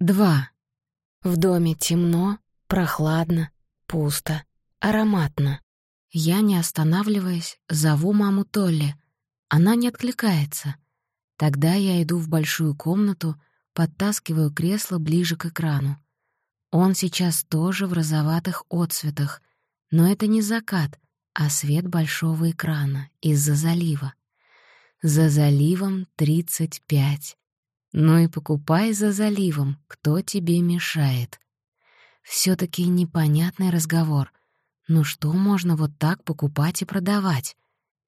Два. В доме темно, прохладно, пусто, ароматно. Я, не останавливаясь, зову маму Толли. Она не откликается. Тогда я иду в большую комнату, подтаскиваю кресло ближе к экрану. Он сейчас тоже в розоватых отцветах, но это не закат, а свет большого экрана из-за залива. За заливом 35. Ну и покупай за заливом, кто тебе мешает. все таки непонятный разговор. Ну что можно вот так покупать и продавать?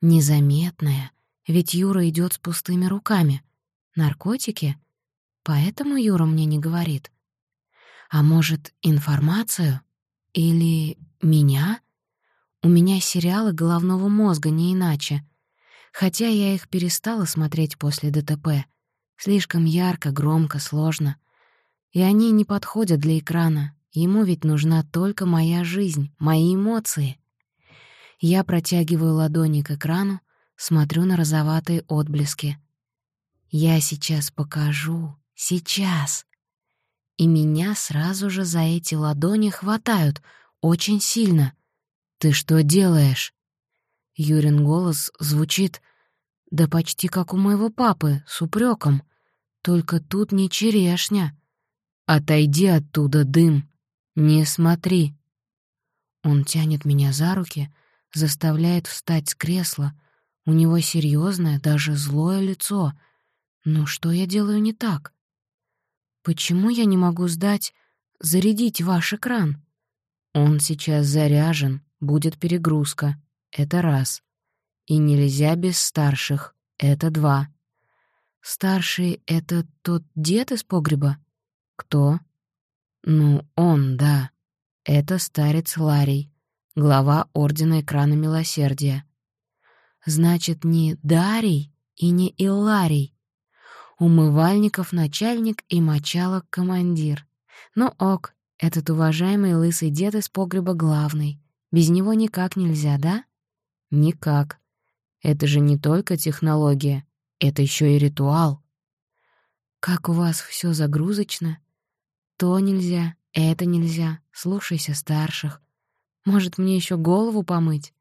Незаметное, ведь Юра идет с пустыми руками. Наркотики? Поэтому Юра мне не говорит. А может, информацию? Или меня? У меня сериалы головного мозга не иначе. Хотя я их перестала смотреть после ДТП. Слишком ярко, громко, сложно. И они не подходят для экрана. Ему ведь нужна только моя жизнь, мои эмоции. Я протягиваю ладони к экрану, смотрю на розоватые отблески. Я сейчас покажу, сейчас и меня сразу же за эти ладони хватают, очень сильно. «Ты что делаешь?» Юрин голос звучит, да почти как у моего папы, с упреком. Только тут не черешня. «Отойди оттуда, дым! Не смотри!» Он тянет меня за руки, заставляет встать с кресла. У него серьезное, даже злое лицо. Ну что я делаю не так? Почему я не могу сдать, зарядить ваш экран? Он сейчас заряжен, будет перегрузка. Это раз. И нельзя без старших. Это два. Старший — это тот дед из погреба? Кто? Ну, он, да. Это старец Ларий, глава Ордена Экрана Милосердия. Значит, не Дарий и не Илларий, умывальников начальник и мочалок командир. Но ок, этот уважаемый лысый дед из погреба главный. Без него никак нельзя, да? Никак. Это же не только технология, это еще и ритуал. Как у вас все загрузочно? То нельзя, это нельзя, слушайся старших. Может, мне еще голову помыть?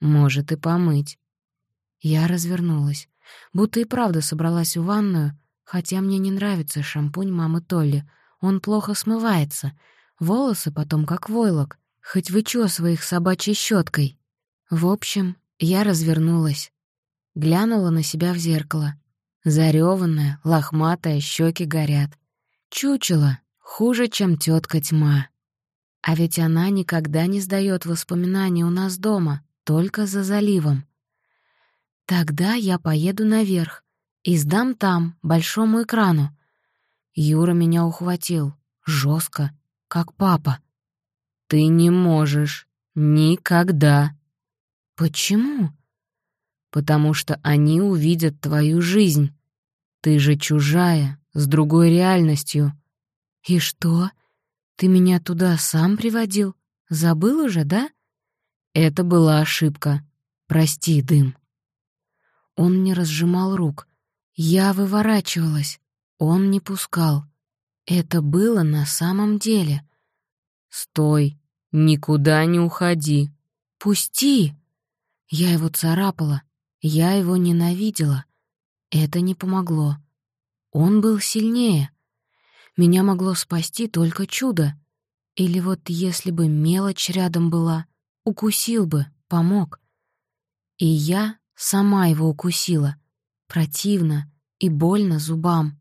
Может, и помыть. Я развернулась, будто и правда собралась в ванную, Хотя мне не нравится шампунь мамы Толли. Он плохо смывается. Волосы потом как войлок, хоть вычесывай их собачьей щеткой. В общем, я развернулась. Глянула на себя в зеркало. Зарёванная, лохматая, щеки горят. Чучело, хуже, чем тетка тьма. А ведь она никогда не сдаёт воспоминания у нас дома, только за заливом. Тогда я поеду наверх, и сдам там, большому экрану. Юра меня ухватил. жестко, как папа. Ты не можешь. Никогда. Почему? Потому что они увидят твою жизнь. Ты же чужая, с другой реальностью. И что? Ты меня туда сам приводил? Забыл уже, да? Это была ошибка. Прости, дым. Он не разжимал рук, я выворачивалась, он не пускал. Это было на самом деле. «Стой! Никуда не уходи!» «Пусти!» Я его царапала, я его ненавидела. Это не помогло. Он был сильнее. Меня могло спасти только чудо. Или вот если бы мелочь рядом была, укусил бы, помог. И я сама его укусила — Противно и больно зубам.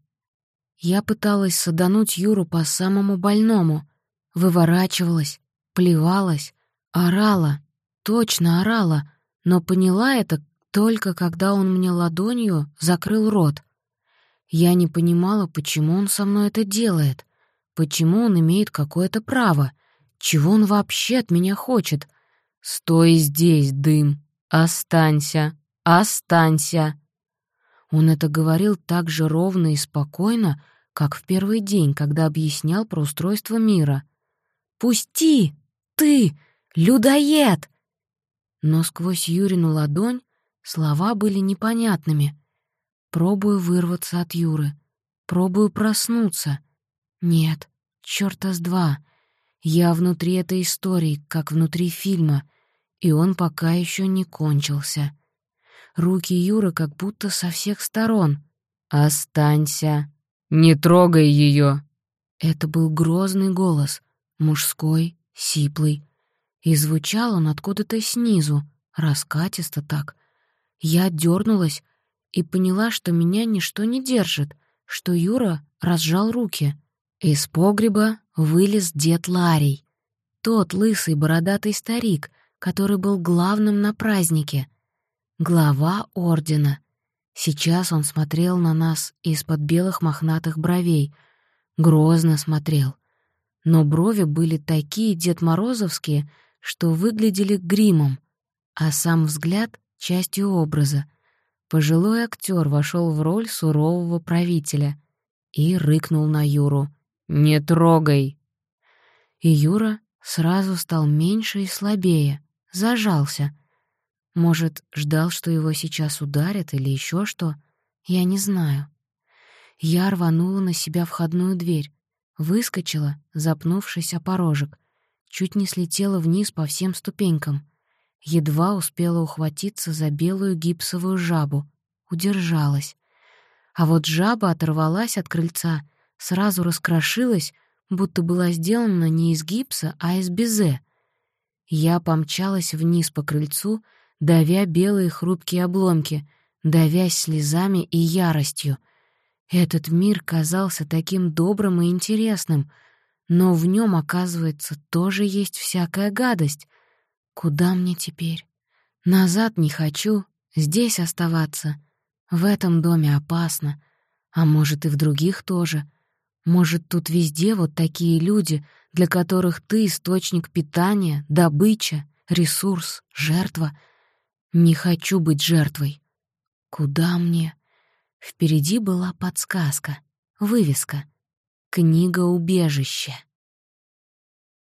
Я пыталась садануть Юру по самому больному, выворачивалась, плевалась, орала, точно орала, но поняла это только когда он мне ладонью закрыл рот. Я не понимала, почему он со мной это делает, почему он имеет какое-то право, чего он вообще от меня хочет. «Стой здесь, дым! Останься! Останься!» Он это говорил так же ровно и спокойно, как в первый день, когда объяснял про устройство мира. «Пусти! Ты! Людоед!» Но сквозь Юрину ладонь слова были непонятными. Пробую вырваться от Юры. Пробую проснуться. Нет, чёрта с два. Я внутри этой истории, как внутри фильма, и он пока еще не кончился. Руки Юры как будто со всех сторон. «Останься! Не трогай ее!» Это был грозный голос, мужской, сиплый. И звучал он откуда-то снизу, раскатисто так. Я дернулась и поняла, что меня ничто не держит, что Юра разжал руки. Из погреба вылез дед Ларий, тот лысый бородатый старик, который был главным на празднике, глава ордена. Сейчас он смотрел на нас из-под белых мохнатых бровей, грозно смотрел. Но брови были такие Дед Морозовские, что выглядели гримом, а сам взгляд — частью образа. Пожилой актер вошел в роль сурового правителя и рыкнул на Юру — «Не трогай!» И Юра сразу стал меньше и слабее, зажался. Может, ждал, что его сейчас ударят или еще что? Я не знаю. Я рванула на себя входную дверь, выскочила, запнувшись о порожек, чуть не слетела вниз по всем ступенькам. Едва успела ухватиться за белую гипсовую жабу, удержалась. А вот жаба оторвалась от крыльца — сразу раскрошилась, будто была сделана не из гипса, а из безе. Я помчалась вниз по крыльцу, давя белые хрупкие обломки, давясь слезами и яростью. Этот мир казался таким добрым и интересным, но в нем, оказывается, тоже есть всякая гадость. Куда мне теперь? Назад не хочу, здесь оставаться. В этом доме опасно, а может и в других тоже — может, тут везде вот такие люди, для которых ты — источник питания, добыча, ресурс, жертва. Не хочу быть жертвой. Куда мне? Впереди была подсказка, вывеска. Книга убежища.